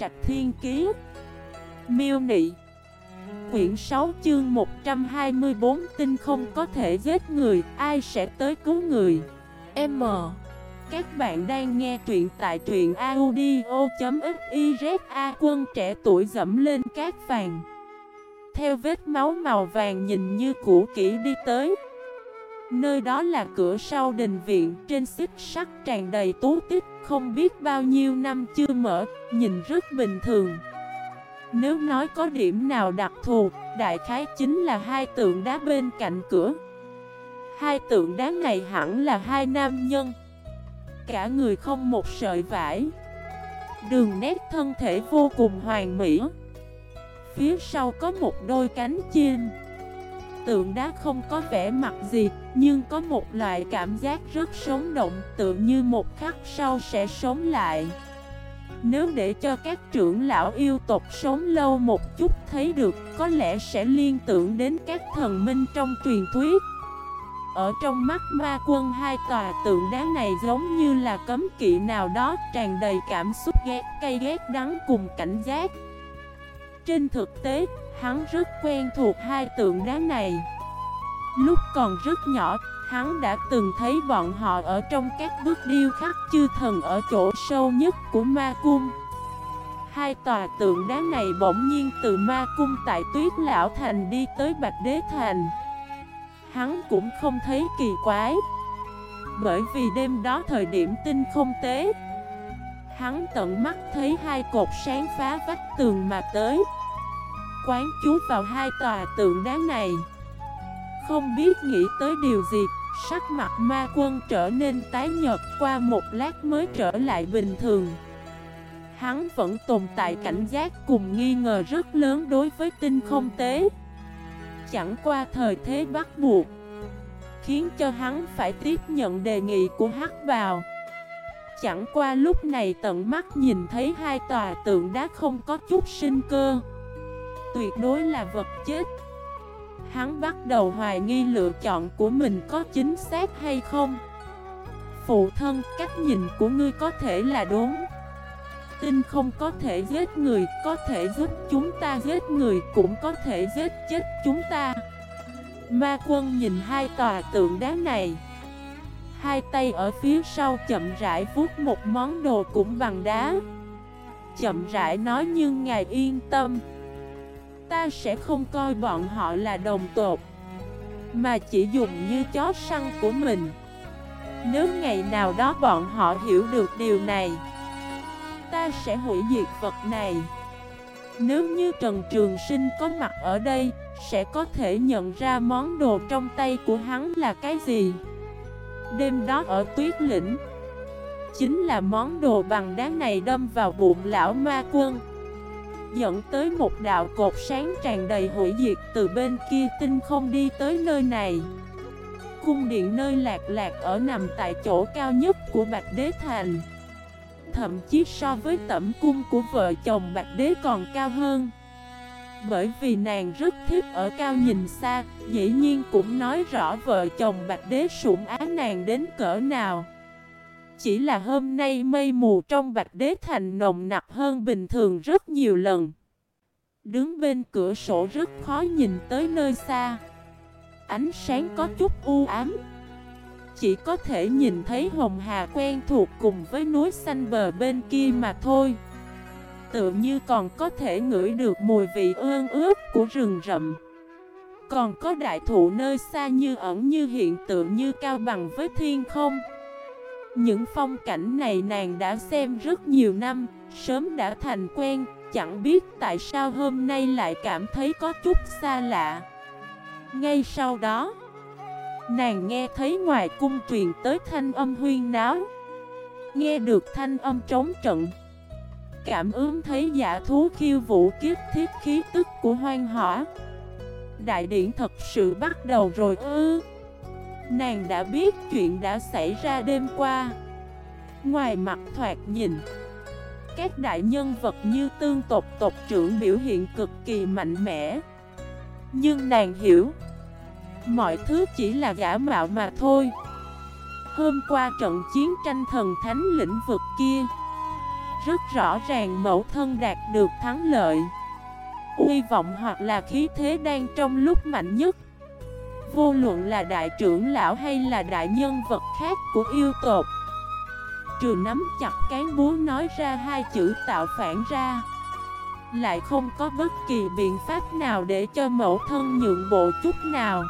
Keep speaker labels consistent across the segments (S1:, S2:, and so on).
S1: Trạch Thiên Kiế Miêu Nị. Quyển 6 chương 124 tinh không có thể giết người, ai sẽ tới cứu người? M. Các bạn đang nghe truyện tại truyện audio.xyz A quân trẻ tuổi dẫm lên cát vàng Theo vết máu màu vàng nhìn như cũ kỹ đi tới. Nơi đó là cửa sau đình viện trên xích sắt tràn đầy tú tích Không biết bao nhiêu năm chưa mở, nhìn rất bình thường. Nếu nói có điểm nào đặc thù, đại khái chính là hai tượng đá bên cạnh cửa. Hai tượng đá này hẳn là hai nam nhân. Cả người không một sợi vải. Đường nét thân thể vô cùng hoàn mỹ. Phía sau có một đôi cánh chim tượng đá không có vẻ mặt gì, nhưng có một loại cảm giác rất sống động, tự như một khắc sau sẽ sống lại. Nếu để cho các trưởng lão yêu tộc sống lâu một chút thấy được, có lẽ sẽ liên tưởng đến các thần minh trong truyền thuyết. Ở trong mắt ma quân hai tòa tượng đá này giống như là cấm kỵ nào đó tràn đầy cảm xúc ghét, cay ghét đắng cùng cảnh giác. Trên thực tế, hắn rất quen thuộc hai tượng đá này. Lúc còn rất nhỏ, hắn đã từng thấy bọn họ ở trong các bức điêu khắc chư thần ở chỗ sâu nhất của ma cung. Hai tòa tượng đá này bỗng nhiên từ ma cung tại tuyết lão thành đi tới bạch đế thành. Hắn cũng không thấy kỳ quái Bởi vì đêm đó thời điểm tinh không tế. Hắn tận mắt thấy hai cột sáng phá vách tường mà tới quán chú vào hai tòa tượng đá này. Không biết nghĩ tới điều gì, Sắc mặt ma quân trở nên tái nhợt qua một lát mới trở lại bình thường. Hắn vẫn tồn tại cảnh giác cùng nghi ngờ rất lớn đối với tinh không tế. Chẳng qua thời thế bắt buộc, Khiến cho hắn phải tiếp nhận đề nghị của hắc vào Chẳng qua lúc này tận mắt nhìn thấy hai tòa tượng đá không có chút sinh cơ tuyệt đối là vật chết. Hắn bắt đầu hoài nghi lựa chọn của mình có chính xác hay không. Phụ thân, cách nhìn của ngươi có thể là đúng. Tinh không có thể giết người, có thể giúp chúng ta giết người, cũng có thể giết chết chúng ta. Ma quân nhìn hai tòa tượng đá này. Hai tay ở phía sau chậm rãi vuốt một món đồ cũng bằng đá. Chậm rãi nói nhưng ngài yên tâm. Ta sẽ không coi bọn họ là đồng tột Mà chỉ dùng như chó săn của mình. Nếu ngày nào đó bọn họ hiểu được điều này, Ta sẽ hủy diệt vật này. Nếu như Trần Trường Sinh có mặt ở đây, Sẽ có thể nhận ra món đồ trong tay của hắn là cái gì. Đêm đó ở tuyết lĩnh, Chính là món đồ bằng đá này đâm vào bụng lão ma quân. Dẫn tới một đạo cột sáng tràn đầy hủy diệt từ bên kia tinh không đi tới nơi này. Cung điện nơi lạc lạc ở nằm tại chỗ cao nhất của Bạch Đế Thành. Thậm chí so với tẩm cung của vợ chồng Bạch Đế còn cao hơn. Bởi vì nàng rất thích ở cao nhìn xa, Dĩ nhiên cũng nói rõ vợ chồng Bạch Đế sủng á nàng đến cỡ nào chỉ là hôm nay mây mù trong Bạch Đế Thành nồng nặc hơn bình thường rất nhiều lần. Đứng bên cửa sổ rất khó nhìn tới nơi xa. Ánh sáng có chút u ám. Chỉ có thể nhìn thấy hồng hà quen thuộc cùng với núi xanh bờ bên kia mà thôi. Tự như còn có thể ngửi được mùi vị ương ướt của rừng rậm. Còn có đại thụ nơi xa như ẩn như hiện tượng như cao bằng với thiên không. Những phong cảnh này nàng đã xem rất nhiều năm, sớm đã thành quen, chẳng biết tại sao hôm nay lại cảm thấy có chút xa lạ. Ngay sau đó, nàng nghe thấy ngoài cung truyền tới thanh âm huyên náo. Nghe được thanh âm trống trận. Cảm ứng thấy giả thú khiêu vũ kiếp thiết khí tức của hoang hỏa. Đại điển thật sự bắt đầu rồi ư. Nàng đã biết chuyện đã xảy ra đêm qua. Ngoài mặt thoạt nhìn, Các đại nhân vật như tương tộc tộc trưởng biểu hiện cực kỳ mạnh mẽ. Nhưng nàng hiểu, Mọi thứ chỉ là giả mạo mà thôi. Hôm qua trận chiến tranh thần thánh lĩnh vực kia, rất rõ ràng mẫu thân đạt được thắng lợi. Hy vọng hoặc là khí thế đang trong lúc mạnh nhất Vô luận là đại trưởng lão hay là đại nhân vật khác của yêu tộc, Trừ nắm chặt cán búa nói ra hai chữ tạo phản ra, Lại không có bất kỳ biện pháp nào để cho mẫu thân nhượng bộ chút nào.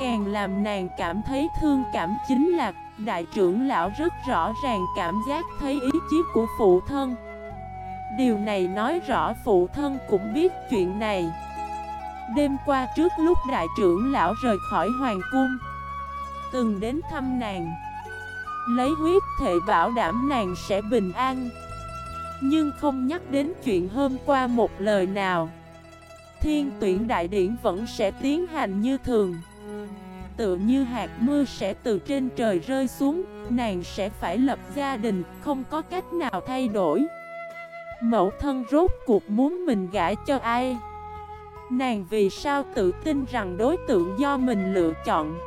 S1: Càng làm nàng cảm thấy thương cảm chính là Đại trưởng lão rất rõ ràng cảm giác thấy ý chí của phụ thân. Điều này nói rõ phụ thân cũng biết chuyện này. Đêm qua trước lúc đại trưởng lão rời khỏi hoàng cung, Từng đến thăm nàng. Lấy huyết thể bảo đảm nàng sẽ bình an, Nhưng không nhắc đến chuyện hôm qua một lời nào. Thiên tuyển đại điển vẫn sẽ tiến hành như thường. Tựa như hạt mưa sẽ từ trên trời rơi xuống, Nàng sẽ phải lập gia đình, Không có cách nào thay đổi. Mẫu thân rốt cuộc muốn mình gãi cho ai? Nàng vì sao tự tin rằng đối tượng do mình lựa chọn?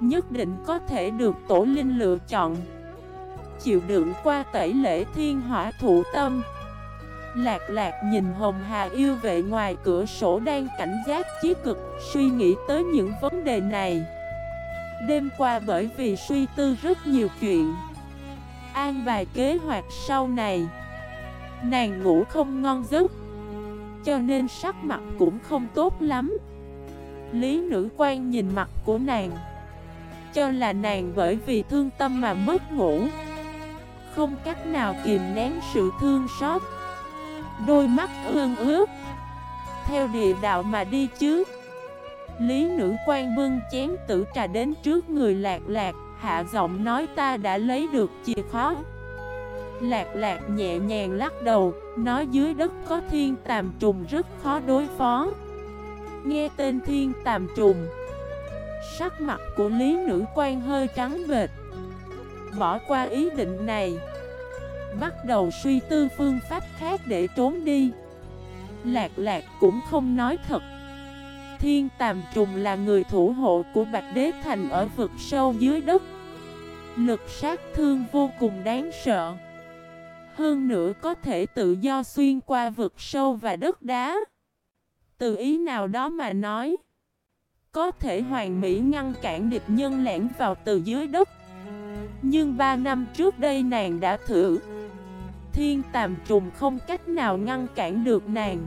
S1: Nhất định có thể được tổ linh lựa chọn. Chịu đựng qua tẩy lễ thiên hỏa thụ tâm. Lạc lạc nhìn Hồng Hà yêu vệ ngoài cửa sổ đang cảnh giác chí cực, Suy nghĩ tới những vấn đề này. Đêm qua bởi vì suy tư rất nhiều chuyện, An bài kế hoạch sau này. Nàng ngủ không ngon giấc. Cho nên sắc mặt cũng không tốt lắm. Lý nữ quan nhìn mặt của nàng, Cho là nàng bởi vì thương tâm mà mất ngủ. Không cách nào kìm nén sự thương xót. Đôi mắt ương ướt. Theo địa đạo mà đi chứ. Lý nữ quan bưng chén tử trà đến trước người lạc lạc, Hạ giọng nói ta đã lấy được chìa khóa. Lạc lạc nhẹ nhàng lắc đầu, Nói dưới đất có thiên tàm trùng rất khó đối phó. Nghe tên thiên tàm trùng, Sắc mặt của lý nữ quan hơi trắng bệt Bỏ qua ý định này, Bắt đầu suy tư phương pháp khác để trốn đi. Lạc lạc cũng không nói thật. Thiên Tàm Trùng là người thủ hộ của Bạch Đế Thành ở vực sâu dưới đất. Lực sát thương vô cùng đáng sợ. Hơn nữa có thể tự do xuyên qua vực sâu và đất đá. Từ ý nào đó mà nói, Có thể hoàn mỹ ngăn cản địch nhân lẻn vào từ dưới đất. Nhưng ba năm trước đây nàng đã thử. Thiên tàm trùng không cách nào ngăn cản được nàng.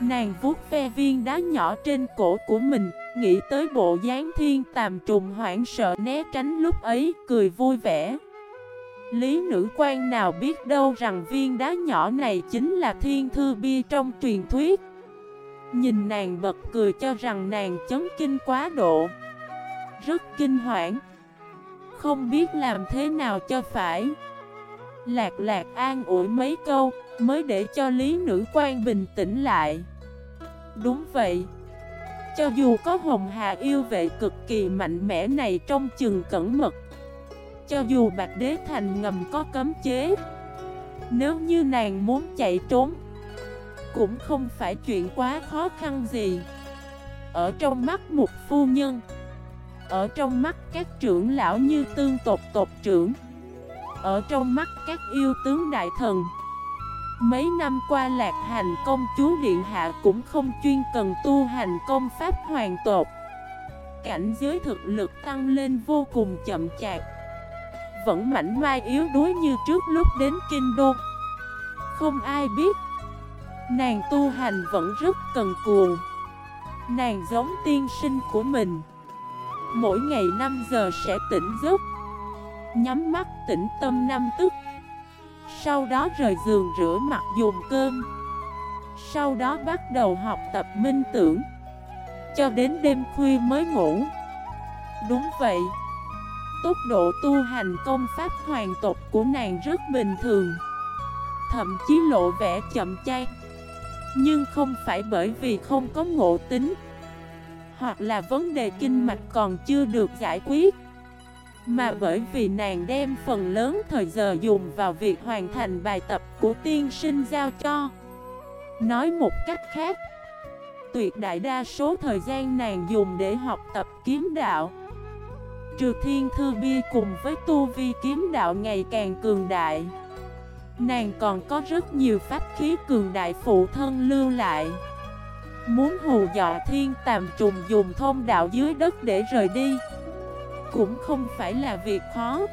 S1: Nàng vuốt ve viên đá nhỏ trên cổ của mình, Nghĩ tới bộ dáng thiên tàm trùng hoảng sợ né tránh lúc ấy, cười vui vẻ. Lý nữ quan nào biết đâu rằng viên đá nhỏ này chính là thiên thư bia trong truyền thuyết. Nhìn nàng bật cười cho rằng nàng chấn kinh quá độ. Rất kinh hoảng. Không biết làm thế nào cho phải. Lạc lạc an ủi mấy câu, Mới để cho lý nữ quan bình tĩnh lại. Đúng vậy. Cho dù có hồng hà yêu vệ cực kỳ mạnh mẽ này trong chừng cẩn mật cho dù Bạch Đế Thành ngầm có cấm chế. Nếu như nàng muốn chạy trốn, Cũng không phải chuyện quá khó khăn gì. Ở trong mắt một phu nhân, Ở trong mắt các trưởng lão như tương tộc tộc trưởng, Ở trong mắt các yêu tướng đại thần, Mấy năm qua lạc hành công chúa Điện Hạ cũng không chuyên cần tu hành công pháp hoàn tột. Cảnh giới thực lực tăng lên vô cùng chậm chạp. Vẫn mảnh mai yếu đuối như trước lúc đến Kinh Đô. Không ai biết, Nàng tu hành vẫn rất cần cuồng. Nàng giống tiên sinh của mình. Mỗi ngày 5 giờ sẽ tỉnh giấc, Nhắm mắt tĩnh tâm năm tức. Sau đó rời giường rửa mặt dùng cơm. Sau đó bắt đầu học tập minh tưởng, Cho đến đêm khuya mới ngủ. Đúng vậy Tốc độ tu hành công pháp hoàn tộc của nàng rất bình thường, Thậm chí lộ vẻ chậm chay Nhưng không phải bởi vì không có ngộ tính, Hoặc là vấn đề kinh mạch còn chưa được giải quyết, mà bởi vì nàng đem phần lớn thời giờ dùng vào việc hoàn thành bài tập của tiên sinh giao cho. Nói một cách khác, Tuyệt đại đa số thời gian nàng dùng để học tập kiếm đạo Trừ thiên thư bia cùng với tu vi kiếm đạo ngày càng cường đại Nàng còn có rất nhiều pháp khí cường đại phụ thân lưu lại. Muốn hù dọa thiên tàm trùng dùng thông đạo dưới đất để rời đi Cũng không phải là việc khó.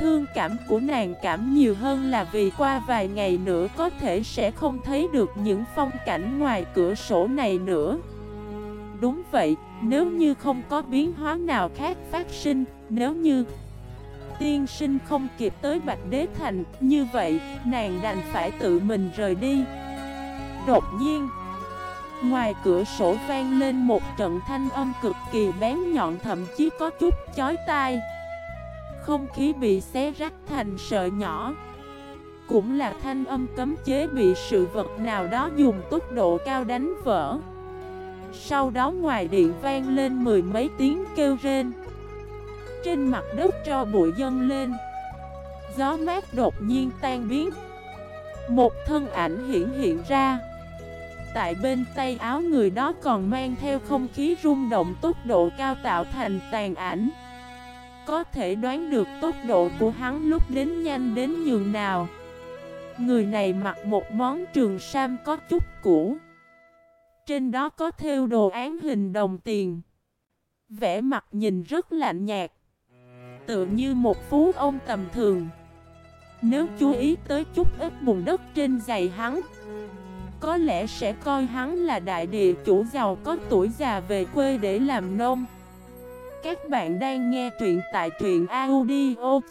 S1: Thương cảm của nàng cảm nhiều hơn là vì qua vài ngày nữa có thể sẽ không thấy được những phong cảnh ngoài cửa sổ này nữa. Đúng vậy, nếu như không có biến hóa nào khác phát sinh, nếu như tiên sinh không kịp tới Bạch Đế Thành, như vậy, nàng đành phải tự mình rời đi. Đột nhiên, ngoài cửa sổ vang lên một trận thanh âm cực kỳ bén nhọn thậm chí có chút chói tai. Không khí bị xé rách thành sợi nhỏ. Cũng là thanh âm cấm chế bị sự vật nào đó dùng tốc độ cao đánh vỡ. Sau đó ngoài điện vang lên mười mấy tiếng kêu rên. Trên mặt đất cho bụi dâng lên. Gió mát đột nhiên tan biến. Một thân ảnh hiển hiện ra. Tại bên tay áo người đó còn mang theo không khí rung động tốc độ cao tạo thành tàn ảnh. Có thể đoán được tốc độ của hắn lúc đến nhanh đến nhường nào. Người này mặc một món trường sam có chút cũ trên đó có theo đồ án hình đồng tiền. Vẽ mặt nhìn rất lạnh nhạt. Tựa như một phú ông tầm thường. Nếu chú ý tới chút ít bùn đất trên giày hắn, Có lẽ sẽ coi hắn là đại địa chủ giàu có tuổi già về quê để làm nông Các bạn đang nghe truyện tại truyện audio.fif